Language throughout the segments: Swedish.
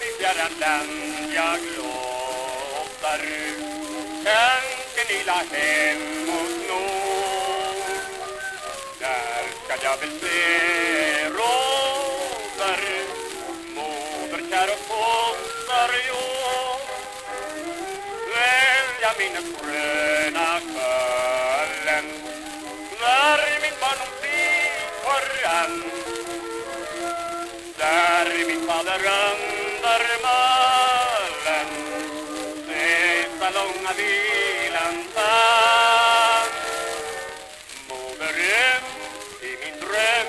I fjärran land jag låtar Tanken illa hem mot nord. Där ska jag väl se rådar Moderkär och fosterjord Välja min gröna kullen När min barndom barndomstid förann Där min fader över mallen Sätta långa vilan fann beröm i min dröm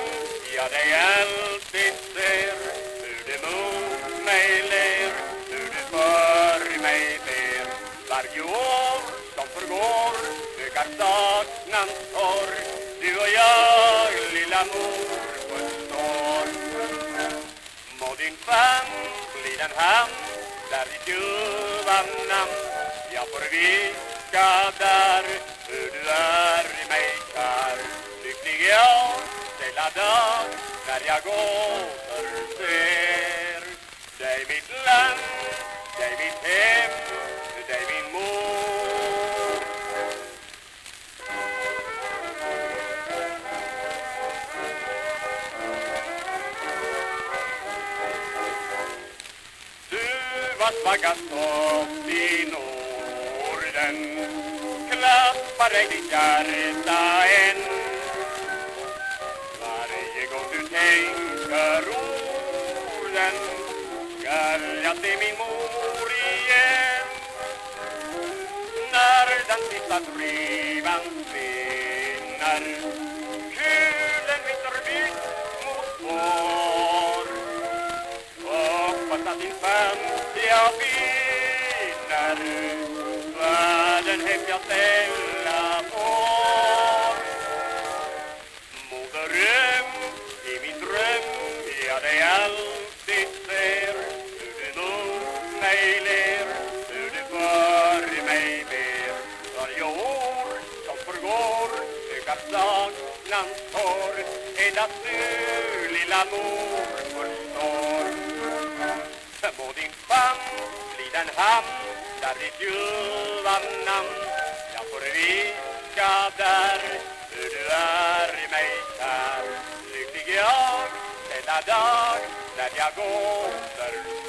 Jag dig alltid ser. Hur du mot mig ler Hur du för mig ber. Varje år som förgår Ökar saknans torr Du och jag, lilla mor, förstår Må din famn bli den hamn där ditt ljuva namn. Jag får viska där hur du är i mig kär. Lycklig jag ställa dag när jag återser dig mitt land, vars vagga stått i Norden klappar dig ditt hjärta än Varje gång du tänker orden skall jag se min mor igen När den sista drivan svinnar jag jag finner Världen hem jag ställa får. Beröm i min dröm jag dig alltid ser Hur du mot mig ler Hur du för mig ber Varje år som förgår ökar saknans torr Endast du lilla mor förstår. Må din famn bli den hamn där ditt ljuva namn. Jag får vika där hur du är i mig kär Lycklig jag denna dag när jag går förbi